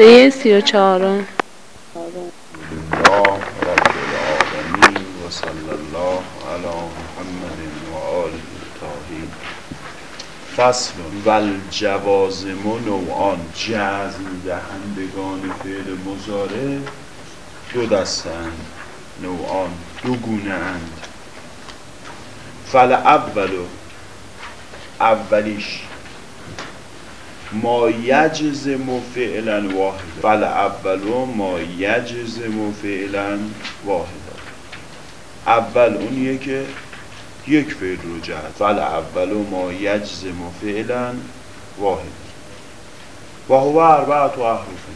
جلسه سی و العالمین و محمد و فصل نوعان جزم دهندگان فعل مزاره دو دستند نوعان دو گونه اند. فل اولو اولیش ما یجزم فعلا واحد فل اولو ما یجزم فعلا واحد اول اونیه که یک فعل رو جهد فل اولو ما یجزم فعلا واحد. و هو اربعت و احرفه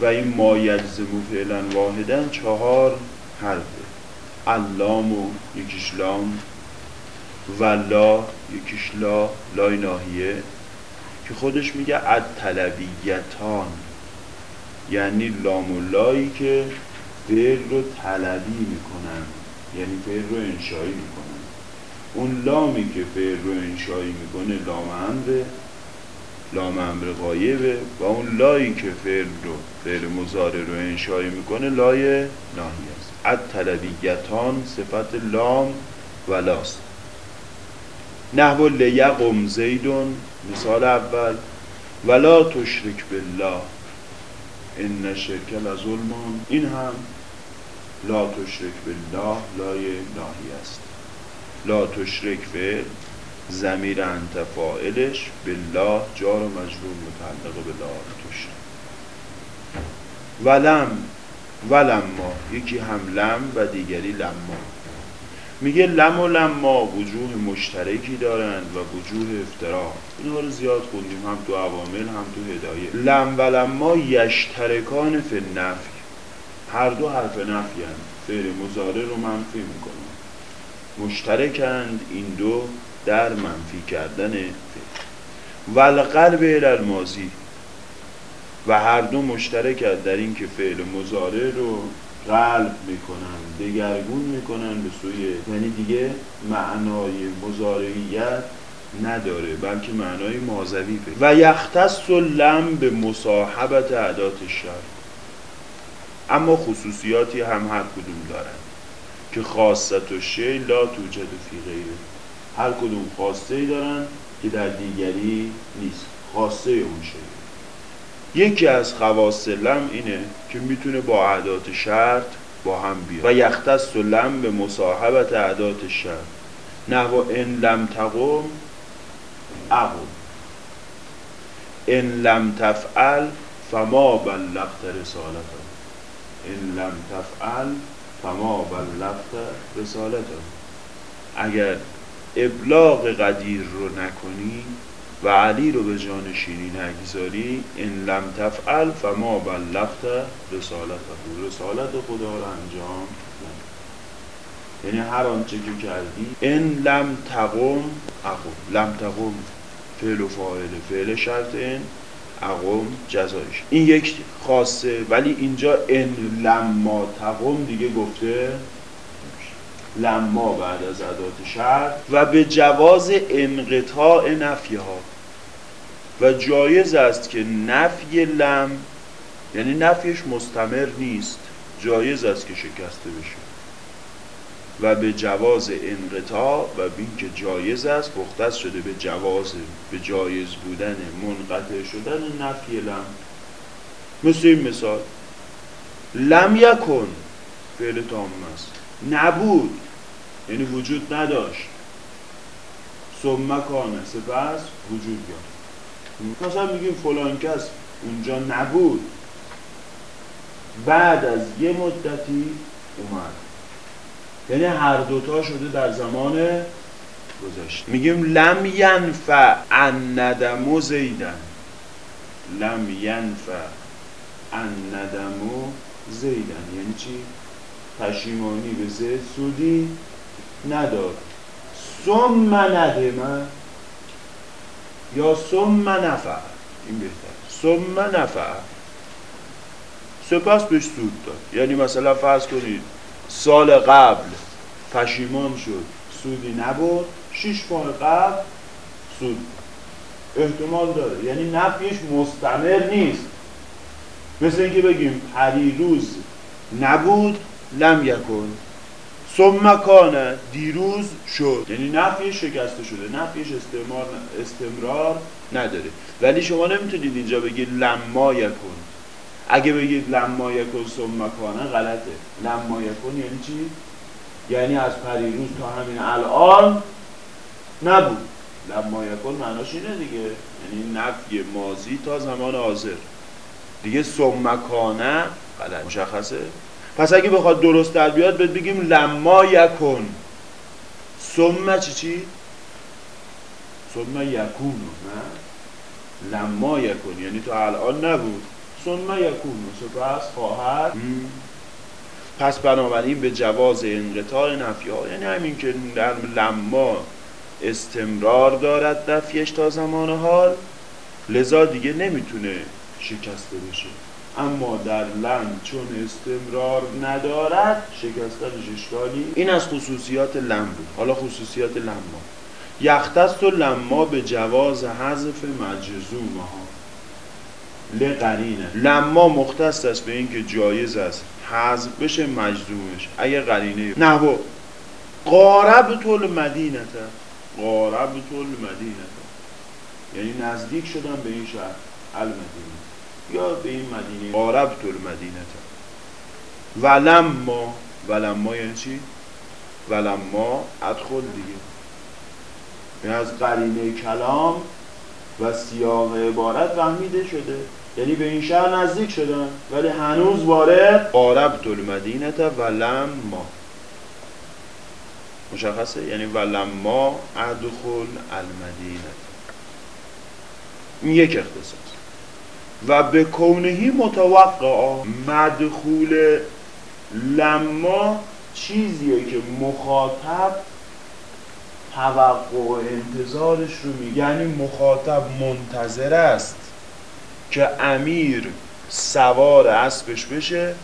و این ما یجزم فعلا واحدا چهار حرفه. اللام و یکیش لام و لا یکیش لا لای ناهیه که خودش میگه اد طلبیتان یعنی لام و لایی که فعل رو طلبی می‌کنن. یعنی فعل رو انشایی می‌کنن. اون لامی که فعل رو انشایی می‌کنه لام امره لام امر غایبه. و اون لایی که فعل رو فعل مزاره رو انشایی می‌کنه لای ناهی است. اد طلبیتان صفت لام و لاست. نحو لیقم زیدون. مثال اول ولا تشرک بالله ان شرک لظلم. این هم لا تشرک بالله لای ناهی است. لا تشرک فعل زمیر انت فاعلش بالله جار و مجرور متعلق به لا تشرک. ولم ولما یکی هم لم و دیگری لما میگه لم و لما وجوه مشترکی دارند و وجوه افتراق. اینها رو زیاد خوندیم هم تو عوامل هم تو هدایه. لم و لما یشترکان فی نفی هر دو حرف نفی هست فعل مزاره رو منفی می‌کنن. مشترکند این دو در منفی کردن فعل. والقلب الماضی. و هر دو مشترکند در این که فعل مزاره رو قلب می‌کنن دگرگون می‌کنن به سوی یعنی دیگه معنای مزارعیت نداره بلکه معنای مازوی و یختص لم به مصاحبت عدات شر. اما خصوصیاتی هم هر کدوم دارن که خاصت و شی لا توجد فی غیره هر کدوم خواسته ای دارن که در دیگری نیست خواسته اون شی. یکی از خواص لم اینه که می‌تونه با عدات شرط با هم بیاد. و یختص لم به مصاحبت عدات شرط. نحو ان لم تقم اقم. ان لم تفعل فما بلغت رسالته. ان لم تفعل فما بلغت رسالته. اگر ابلاغ قدیر رو نکنی و علی رو به جانشینی نگذاری ان لم تفعل فما بلغت رسالته رسالت خدا رو انجام یعنی هر آنچه که کردی ان لم تقم اقم. لم تقم فعل و فاعل. فعل شرط ان اقم جزایش. این یک خاصه ولی اینجا ان لما تقم دیگه گفته لما بعد از ادات شرط و به جواز انقطاع نفی ها و جایز است که نفی لم یعنی نفیش مستمر نیست جایز است که شکسته بشه. و به جواز انقطاع و بین که جایز است مختص شده به جواز به جایز بودن منقطع شدن نفی لم. مثل این مثال لم یکن فعل تام است. نبود. یعنی وجود نداشت. ثم کانه سپس وجود یافت. مثلا میگیم فلان کس اونجا نبود. بعد از یه مدتی اومد. یعنی هر دوتا شده در زمان گذشته. میگیم لم ینفع ان ندم زیدن. لم ینفع ان ندم زیدن. یعنی چی؟ پشیمانی به زید سودی نداد. ثم ندمه یا ثم نفع این بهتر ثم نفع سپس بهش سود داد. یعنی مثلا فرض کنید سال قبل پشیمان شد سودی نبود شیش ماه قبل سود. احتمال داره. یعنی نفیش مستمر نیست. مثل اینکه بگیم پریروز نبود لم یکن. ثم کان دیروز شد. یعنی نفیش شکسته شده. نفیش استمرار استمرار نداره. ولی شما نمی‌تونید اینجا بگید لما یکن. اگه بگید لما یکن ثم کان غلطه. لما یکن یعنی چی؟ یعنی از پریروز تا همین الان نبود. لما یکن معناش اینه دیگه. یعنی نفی مازی تا زمان حاضر. دیگه سمکانه غلط. مشخصه؟ پس اگه بخواد درست در بیاد بهت بگیم لما یکن. ثم چی چی؟ ثم یکون نه؟ لما یکن یعنی تا الان نبود. ثم یکون سپس خواهد. پس بنابراین به جواز انقطاع نفی ها یعنی همین که در لما استمرار دارد نفیش تا زمان حال لذا دیگه نمی‌تونه شکسته بشه. اما در لم چون استمرار ندارد شکستنش اشکالی این از خصوصیات لم بود. حالا خصوصیات لما یختست و لما به جواز حذف مجزوم ها لقرینه لما مختص است به اینکه جایز است حذف بشه مجزومش. اگه قرینه نحو قارب طول مدینه قارب طول مدینه یعنی نزدیک شدن به این شهر المدینه یا به این مدینه قارب طول مدینه ولما ولما یعنی چی؟ ولما ادخل دیگه. یعنی از قرینه کلام و سیاق عبارت فهمیده شده. یعنی به این شهر نزدیک شدن ولی هنوز وارد قارب طول مدینه ولما. مشخصه؟ یعنی ولما ادخل المدینه این یک اختصاص. و به کونهی متوقع مدخول لما چیزیه که مخاطب توقع و انتظارش رو میگه. یعنی مخاطب منتظر است که امیر سوار اسبش بشه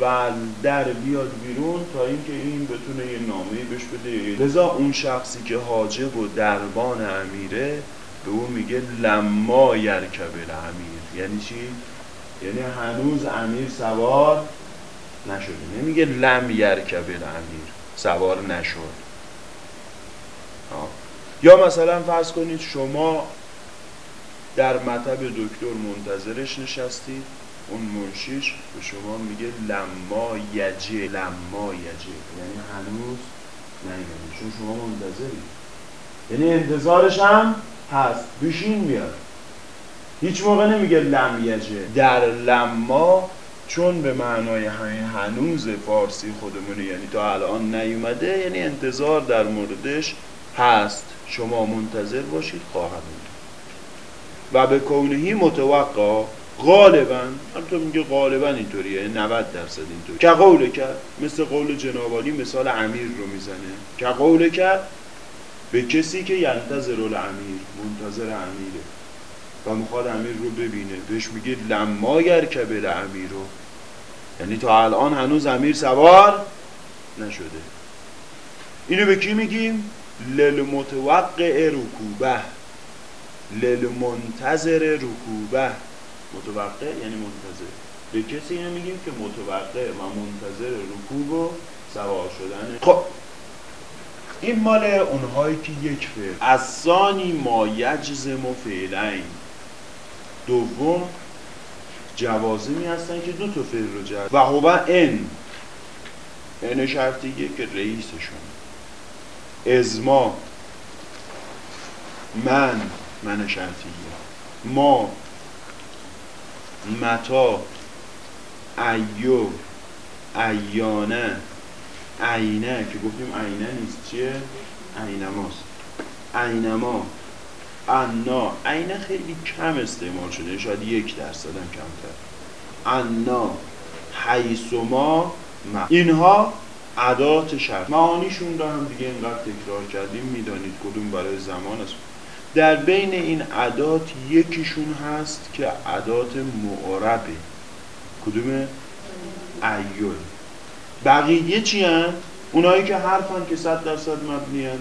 و در بیاد بیرون تا اینکه این بتونه یه نامه بهش بده. لذا اون شخصی که حاجب و دربان امیره به اون میگه لما یرکب الامیر. یعنی چی؟ یعنی هنوز امیر سوار نشده. نمیگه لم یرکب الامیر. سوار نشد. یا مثلا فرض کنید شما در مطب دکتر منتظرش نشستید اون منشیش به شما میگه لما یجه لما یجه. یعنی هنوز نیومده. چون شما منتظرید. یعنی انتظارش هم هست. بشین میاد هیچ موقع نمیگه لم یجه. در لما چون به معنای همین هنوز فارسی خودمونه یعنی تا الان نیومده یعنی انتظار در موردش هست. شما منتظر باشید خواهد و به کونهی متوقع غالبا تو میگه غالبا اینطوریه 90 درصد اینطوری که قول کرد مثل قول جنابالی مثال امیر رو می‌زنه. که قول کرد به کسی که ینتظر الامیر منتظر امیره. و می‌خواد امیر رو ببینه. بهش میگه لما یرکب امیر رو. یعنی تا الان هنوز امیر سوار نشده. اینو به کی میگیم؟ للمتوقع رکوبه. للمنتظر رکوبه. متوقع یعنی منتظر. به کسی اینو میگیم که متوقع و منتظر رکوب و سوار شدن خب این مال اونهایی که یک فعل. از ثانی ما یجزم و فعلین. دوم جوازمی هستن که دو تا فعل رو جد و هو ان. ان شرطیه که رئیسشون. ازما من. من شرطیه. ما. متا. ایو ایانه. عینه. که گفتیم عینه نیست. چیه؟ عینماست عینما انا عینه خیلی کم استعمال شده. شاید یک درصد هم کمتر. انا حیثما ما اینها عدات شرط. معانیشون رو هم دیگه اینقدر تکرار کردیم می‌دانید کدوم برای زمان است. در بین این عدات یکیشون هست که عدات معربه. کدوم ایول بقیه چی هن؟ اونایی که حرفن که صد درصد مبنی هن.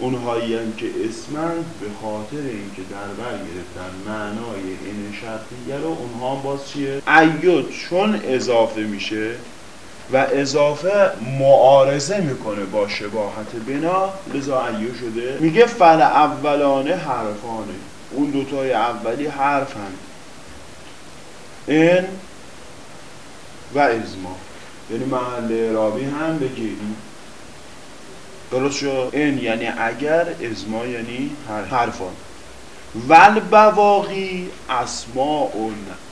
اونهایی هم که اسمند به خاطر اینکه در بر گرفتن معنای این شرطیه رو اونها هم باز چیه؟ ایود چون اضافه میشه و اضافه معارضه می‌کنه با شباهت بنا لذا ایو شده. میگه فل اولانه حرفانه. اون دوتای اولی حرفن. این و ازما یعنی محل اعرابی هم بگیریم. درست شد؟ این یعنی اگر ازما یعنی حرفان. ول بواقی اسماء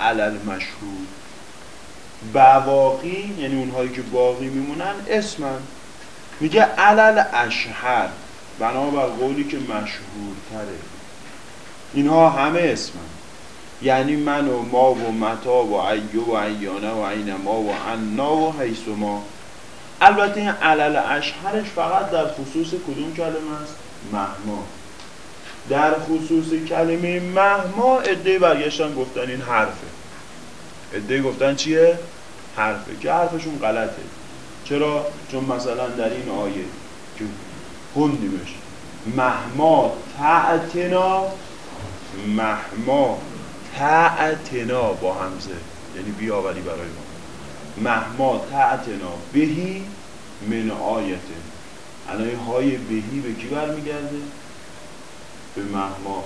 علل مشهور بواقی یعنی اونهایی که باقی میمونن اسمن. میگه علل اشهر بنابر قولی که مشهور تره اینها همه اسمن. یعنی من و ما و متا و ایو و ایانه و اینما و انا و حیث ما. البته این علل اشهرش فقط در خصوص کدوم کلمه است؟ مهما در خصوص کلمه مهما ادهی برگشتن گفتن این حرفه. ادهی گفتن چیه؟ حرفه. که حرفشون غلطه. چرا؟ چون مثلا در این آیه که خوندیمش. مهما تعتنا مهما تعتنا با همزه. یعنی بیاوری برای ما. مهما تعتنا بهی من آیته الان های بهی به کی برمیگرده؟ به مهما.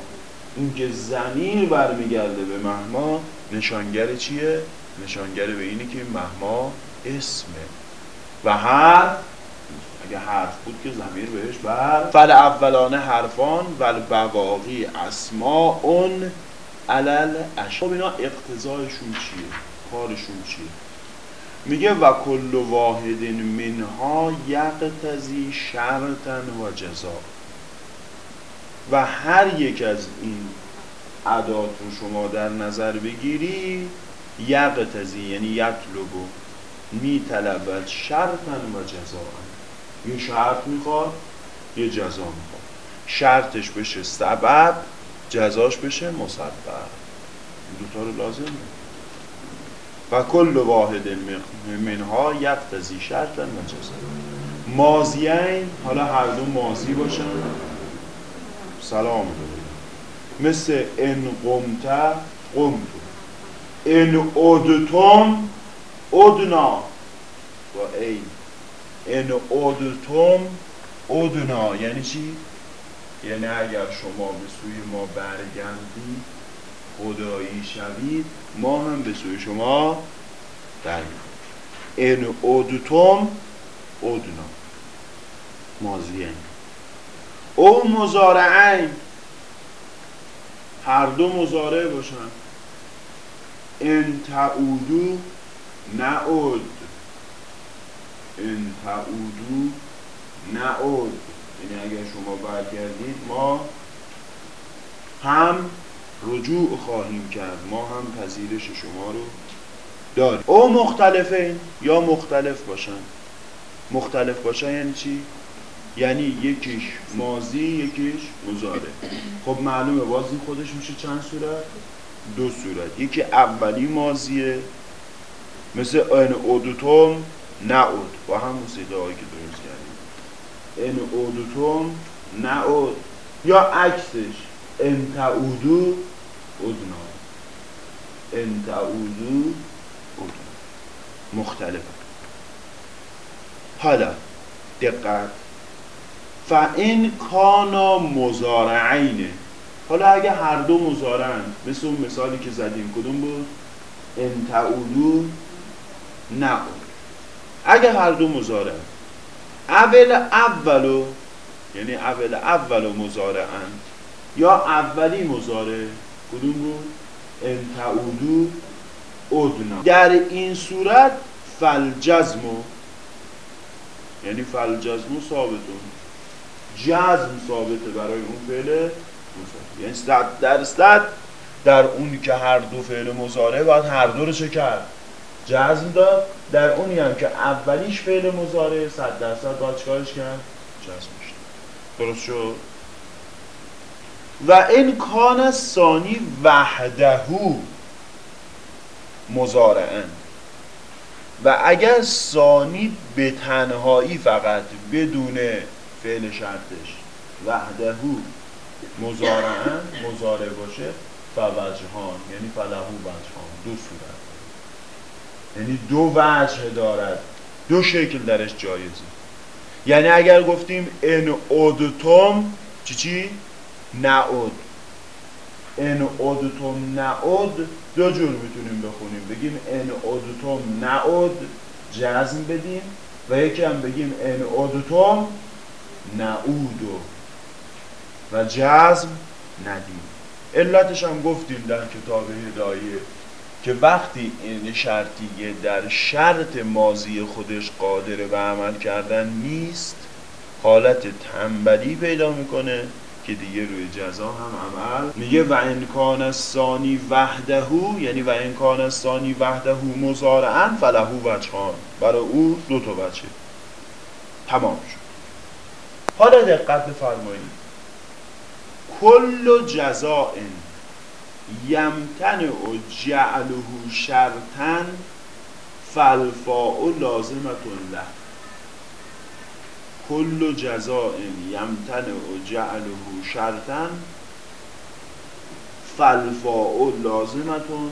این که زمین برمیگرده به مهما نشانگر چیه؟ نشانگر به اینه که مهما اسمه. و حرف اگه حرف بود که زمیر بهش بر. فل اولانه حرفان و بواقی اسما اون علل اش. خب اینا اقتضایشون چیه؟ کارشون چیه؟ میگه و کل واحد منها یقتزی شرطن و جزا و هر یک از این عدات رو شما در نظر بگیری یقتزی یعنی یطلبو میطلبد شرطن و جزا یه شرط می‌خواد یه جزا می‌خواد. شرطش بشه سبب جزاش بشه مسبب. دوتا رو لازم و کل واحد منها یقتزی شرطن و جزا مازیین حالا هر دو مازی باشن. سلام. مثل ان قمت قمت. ان ادتم ادنا با این. ان ادتم ادنا یعنی چی؟ یعنی اگر شما به سوی ما برگردید خدایی شوید ما هم به سوی شما برگردیم ان ادتم ادنا مازیین او مزارعین هر دو مزارع باشن. ان تعودو نعود. ان تعودو نعود. یعنی اگر شما برگردید ما هم رجوع خواهیم کرد. ما هم پذیرش شما رو داریم. او مختلفه یا مختلف باشن؟ مختلف باشن یعنی چی؟ یعنی یکیش مازی یکیش مزاره خب معلومه بازی خودش میشه چند صورت؟ دو صورت. یکی اولی مازیه مثل این اودوتوم نعود با هم موسیقی هایی که درست کردیم. این اودوتوم نعود یا عکسش ان ادنا. ان تعودو ادنا. مختلف حالا دقت. فان کانا مزارعینه حالا اگه هر دو مزارن مثل اون مثالی که زدیم کدوم بود؟ ان تعودو نعود اگه هر دو مزارن اول اولو یعنی اول اولو مزارعن یا اولی مزاره کدوم بود ان تعودو ادنا در این صورت فلجزمو یعنی فلجزمو ثابتون جزم ثابته برای اون فعل یعنی صد درصد در اون که هر دو فعل مزاره باید هر دو رو چه کرد؟ جزم داد. در اونی هم که اولیش فعل مزاره صد درصد باید چکارش کرد؟ جزمش درست شد؟ و این کان ثانی وحدهو مزارعن و اگر ثانی به تنهایی فقط بدون فعل شرطش وحدهو مزارعن مزارع باشه فوجهان یعنی فلهو وجهان دو صورت. یعنی دو وجه دارد دو شکل درش جایزه. یعنی اگر گفتیم ان اودتم چی چی؟ نعود. ان اودتم نعود. دو جور می‌تونیم بخونیم. بگیم ان اودتم نعود جزم بدیم و یکی هم بگیم ان اودتم نعودو و جزم ندیم. علتش هم گفتیم در کتاب هدایه که وقتی این شرطیه در شرط ماضی خودش قادر به عمل کردن نیست حالت تنبلی پیدا می‌کنه. که دیگه روی جزا هم عمل. میگه و امکان ثانی وحدهو یعنی و امکان ثانی وحدهو مزارعن فلهو وجهان برای او دو تا وجه. تمام شد. حالا دقت بفرمایید. کل جزاء یمتن و جعله شرطن فالفاء لازمتون له. کل جزاء یمتن و جعله شرطن فالفاء لازمتون.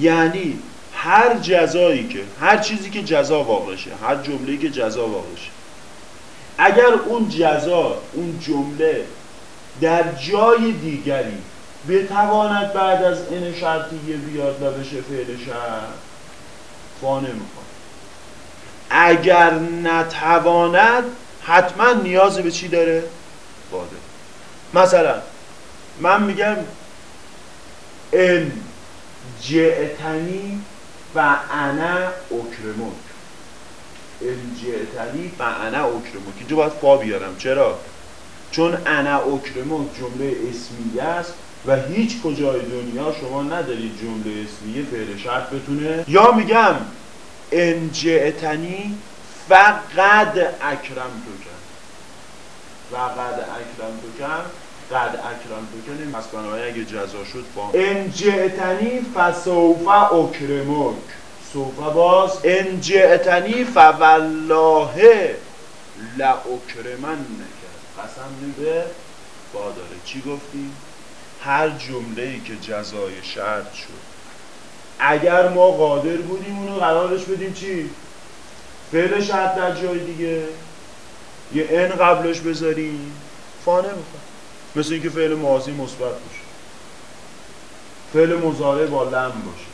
یعنی هر جزایی که هر چیزی که جزا واقع شه هر جمله‌ای که جزا واقع شه. اگر اون جزا اون جمله در جای دیگری بتواند بعد از این شرطیه بیاد و بشه فعل شرط فا نمی‌خواد اگر نتواند حتما نیاز به چی داره؟ باده مثلا من میگم ان جعتنی و انا اکرمک. ان جعتنی و انا اکرمک. اینجا باید فا بیارم. چرا؟ چون انا اکرمک جمله اسمیه است و هیچ کجای دنیا شما ندارید جمله اسمیه فعل شرط بتونه. یا میگم ان جئتنی فقد اکرم تو کن فقد اکرم تو کن قد اکرم تو کنیم پس بنابراین اگه جزا شد فا ان جئتنی فسوف اکرمک. سوف باز ان جئتنی فوالله لاکرمن نکرد قسم به با داره چی گفتیم؟ هر جمله ای که جزای شرط شد. اگر ما قادر بودیم اونو قرارش بدیم چی؟ فعل شرط در جای دیگه. یه ان قبلش بذاریم. فا نمی‌خواد. مثل اینکه فعل ماضی مثبت باشه. فعل مضارع با لم باشه.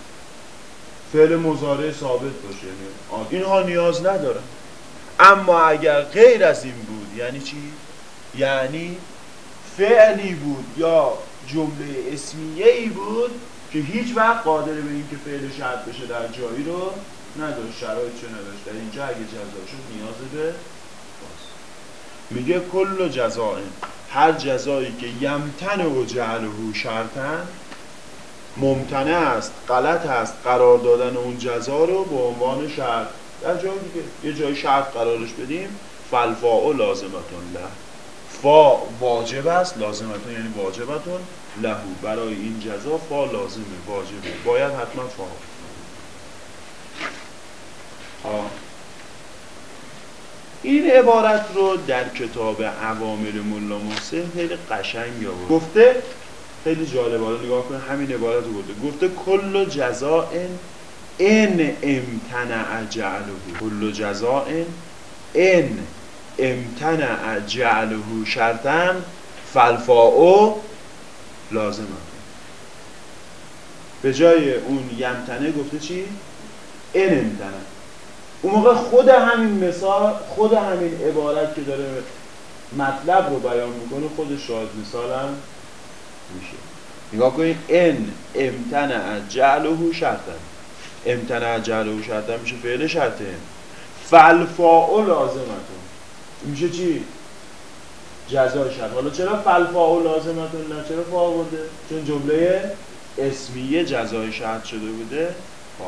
فعل مضارع ثابت باشه. یعنی اینها نیاز ندارن. اما اگر غیر از این بود یعنی چی؟ یعنی فعلی بود یا جمله اسمیه ای بود که هیچ وقت قادر به این که فعل شرط بشه در جایی رو نداشت شرایط چه نداشت. در اینجا اگه جزا شد نیاز به باز. میگه کل جزاء هر جزایی که یمتن و جعله شرطن ممتنه است غلط است قرار دادن اون جزا رو به عنوان شرط. در جای دیگه یه جای شرط قرارش بدیم فالفاء لازمتون له. فا واجب است لازمتون یعنی واجبتون لهو. برای این جزا فا لازمه واجبه. باید حتما فا. ها این عبارت رو در کتاب عوامل ملا محسن خیلی قشنگ آورد گفته خیلی جالب حالا نگاه کنه همین عبارت رو گفته. گفته کل جزاء ان امتنع جعله. کل جزاء ان امتنع جعله شرطن فالفاء لازم به جای اون یمتنه گفته چی؟ ان امتنه اون موقع خود همین مثال خود همین عبارت که داره مطلب رو بیان می‌کنه خود شاهد هم میشه. نگاه کنید ان امتنع جعله شرطن امتنع جعله شرطن میشه فعل شرطه. فالفاء لازمتون میشه چی؟ جزای شرط حالا چرا فلفا لازمتون نه چرا فا بوده؟ چون جمله اسمیه جزای شرط شده بوده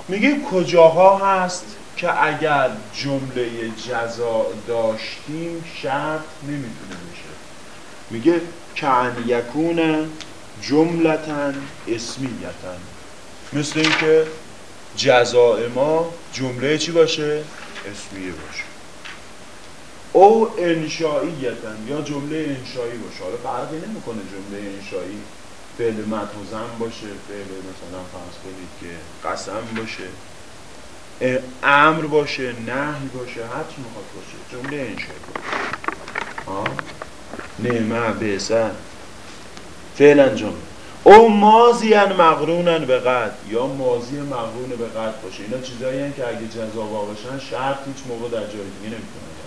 میگه کجاها هست که اگر جمله جزا داشتیم شرط نمی‌تونه بشه میگه کن یکون جملتن اسمیتن مثل اینکه جزای ما جمله چی باشه؟ اسمیه باشه او انشاییتن یا جمله انشایی باشه. حالا فرقی نمی‌کنه جمله انشایی فعل متوزن باشه فعل مثلا فرض کنید که قسم باشه امر باشه نهی باشه هر چی می‌خواد باشه جمله انشایی باشه نعمه بهسن فعل انجام. او مازیان مقرونن به قد یا مازی مقرون به قد باشه. اینا چیزایی که اگه جزا باشن شرط هیچ موقع در جای دیگه باشه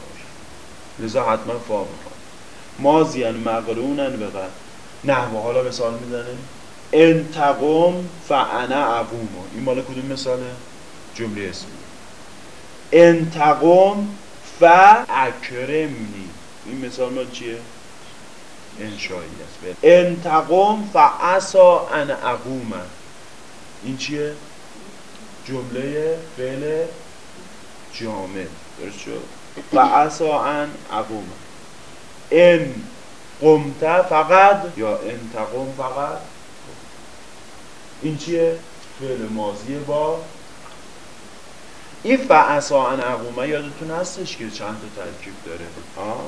لذا حتما فا می‌خواد مازیان مقرونن به قد نحوه حالا مثال می‌زنه انتقم فانا عقومو این مال کدوم مثاله؟ جمله اسمی. انتقم فاکرمنی. این مثال مال چیه؟ انشایی است. انتقم فعصا ان اقوم. این چیه؟ جمله فعل جامد درست شد؟ فعصا ان اقوم. ان قمت فقط یا انتقم فقط. این چیه؟ فعل ماضی با. این فعصا ان اقومه یادتون هستش که چند تا ترکیب داره؟ آه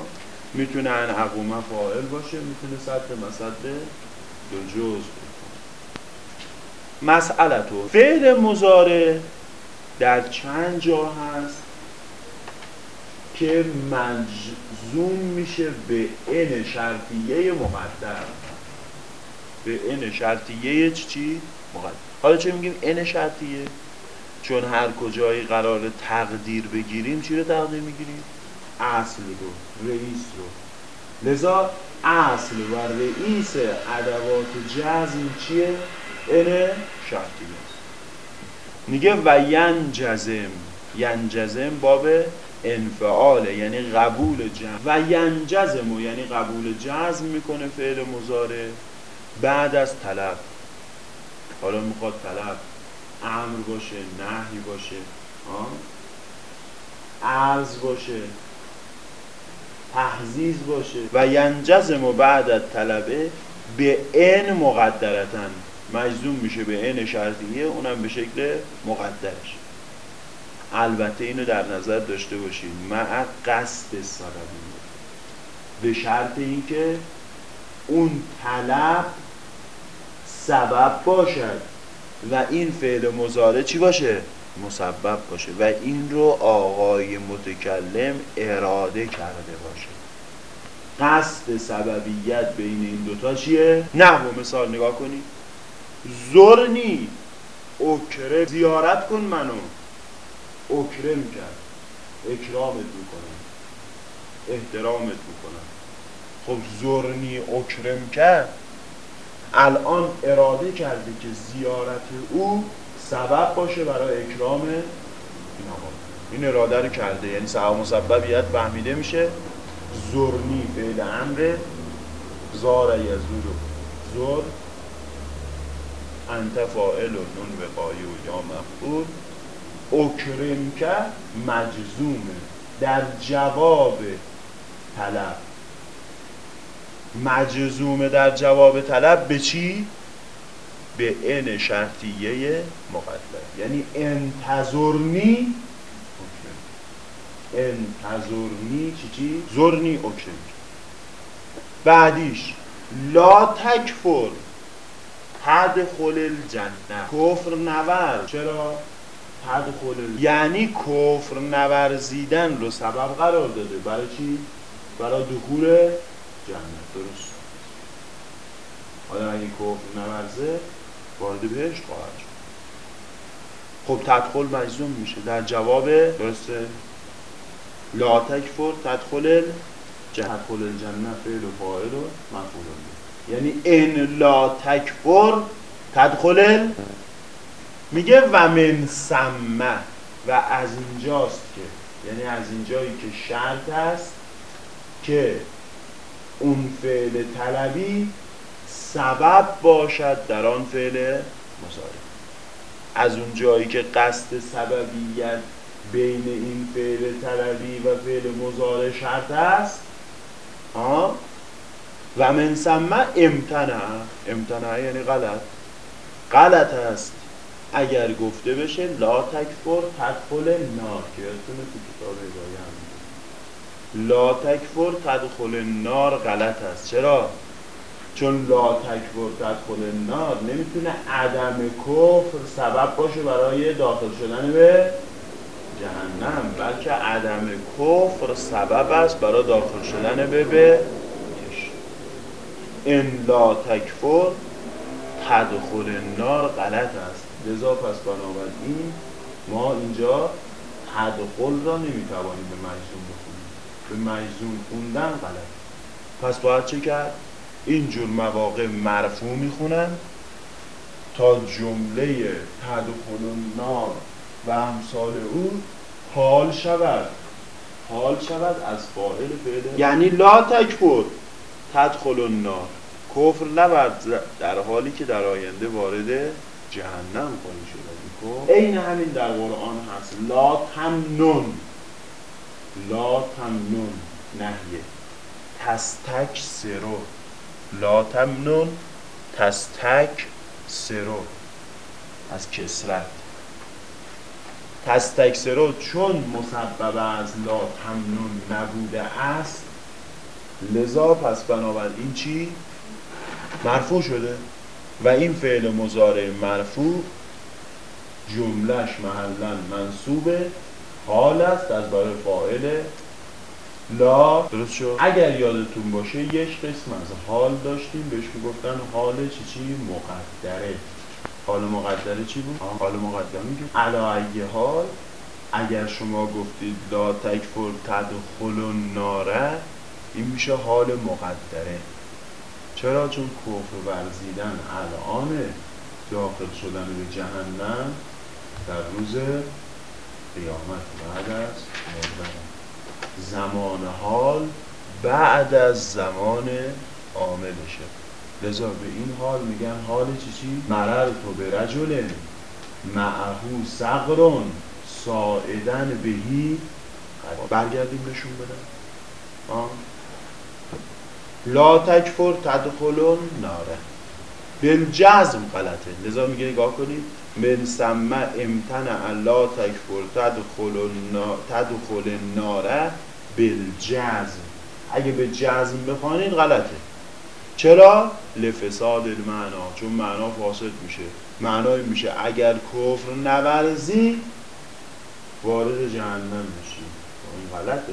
می‌تونه ان عقومه فاعل باشه می‌تونه سطح مسد دو جز مسئله تو فعل مزاره در چند جا هست؟ که مجزوم میشه به ان شرطیه مقدر به ان شرطیه چی؟ مقدر حالا چه میگیم ان شرطیه؟ چون هر کجایی قرار تقدیر بگیریم چی رو تقدیر می‌گیریم؟ اصل رو رئیس رو لذا اصل و رئیس ادوات جزم چیه؟ ان شرطی است میگه و ینجزم ینجزم باب انفعاله یعنی قبول جزم و ینجزم یعنی قبول جزم می‌کنه فعل مزاره بعد از طلب. حالا می‌خواد طلب امر باشه نهی باشه عرض باشه تحزیز باشه. و ینجزم بعد طلبه به ان مقدرتن مجزوم میشه به ان شرطیه اونم به شکل مقدرش. البته اینو در نظر داشته باشید مع قصد سببی به شرط اینکه اون طلب سبب باشد و این فعل مزاره چی باشه؟ مسبب باشه و این رو آقای متکلم اراده کرده باشه. قصد سببیت بین این دوتا چیه؟ نه و مثال نگاه کنی. زرنی اکره زیارت کن منو. اکرم کرد اکرامت می‌کنم. احترامت می‌کنم. خب زرنی اکرم کرد الان اراده کرده که زیارت او سبب باشه برای اکرام این آقا این اراده رو کرده. یعنی سبب مسببیت فهمیده میشه. زرنی فعل امر زار یزور. زر انت فائل و نون وقایی و یا مفعول. اکرم که مجزومه. در جواب طلب. مجزومه در جواب طلب به چی؟ به ان شرطیه مقدر یعنی انتظرنی انتظرنی چی چی؟ زرنی اکرم بعدیش لا تکفر. حد خلل جنه کفر نور چرا؟ حد خلل یعنی کفر نورزیدن رو سبب قرار داده. برای چی؟ برای دخول جنت درست. حالا اگه کفر نورزه وارد بهشت خواهد شد. خب تدخل مجزوم میشه. در جواب درسته؟ لا تکفر تدخل تدخل الجنه فعل و فاعل و مفعول. یعنی ان لا تکفر تدخل میگه و من سمه و از اینجاست که یعنی از اینجایی که شرط است که اون فعل طلبی سبب باشد در آن فعل مزاره از اون جایی که قصد سببیت بین این فعل طلبی و فعل مزاره شرط است ها و من سمه امتنع امتنع یعنی غلط. غلط است. اگر گفته بشه لا تکفر تدخل نار که تو کتاب هم لا تکفر تدخل نار غلط است. چرا؟ چون لا تکفر تدخل نار نمی‌تونه عدم کفر سبب باشه برای داخل شدن به جهنم بلکه عدم کفر سبب است برای داخل شدن به به این لا تکفر تدخل نار غلط است. لذا پس بنابراین ما اینجا تدخل را نمی‌توانیم به مجزوم بخونیم. به مجزوم خوندن غلط. پس باید چه کرد؟ اینجور مواقع مرفوع می‌خونن تا جمله تدخل نار و امثال او حال شود. حال شود از فاعل فعل. یعنی لا تکفر تدخل النار کفر نبرد در حالی که در آینده وارد جهنم خواهی شد عین همین در قرآن هست. لا تمنون. لا تمنون. نهیه. تستک سرو. لا تمنون. تستک سرو. از کسرت. تستکسرو چون مسبب از لا تمنون نبوده است لذا پس بنابراین چی؟ مرفوع شده. و این فعل مزارع مرفوع جملش محلا منصوبه حال است از برای فاعل لا. درست شد. اگر یادتون باشه یک قسم از حال داشتیم. بهش می‌گفتن حال چی چی؟ مقدره. حال مقدره چی بود؟ حال مقدره میگه علایه حال اگر شما گفتید لا تکفر تدخل ناره این میشه حال مقدره. چرا؟ چون کفر ورزیدن الان داخل شدن به جهنم در روز قیامت بعد از مردن زمان حال بعد از زمان عاملشه لذا به این حال میگن حال چی چی؟ مرر تو به رجل معهو سقرون ساعدن بهی برگردیم نشون بدن لا تکفر تدخلون ناره بالجزم غلطه. لذا میگه نگاه کنید. من سمه امتنع لا تکفر تدخل ناره بالجزم اگه به جزم بخوانید غلطه. چرا؟ لفساد المعنا. چون معنا فاسد میشه. معنای میشه اگر کفر نورزی وارد جهنم میشی. این غلطه.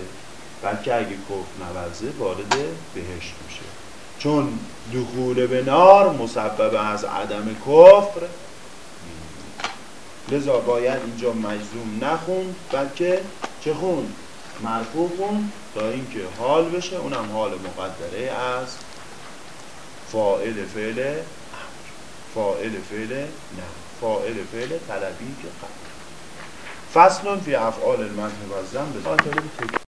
بلکه اگه کفر نورزه وارد بهشت میشه. چون دخول به نار مسبب از عدم کفر لذا باید اینجا مجزوم نخون بلکه چه خون؟ مرفوع خون تا اینکه حال بشه. اونم حال مقدره از فائل فعل فائل فعل نه. فائل فعل طلبی که قبل. فصل فی افعال المنه و زن به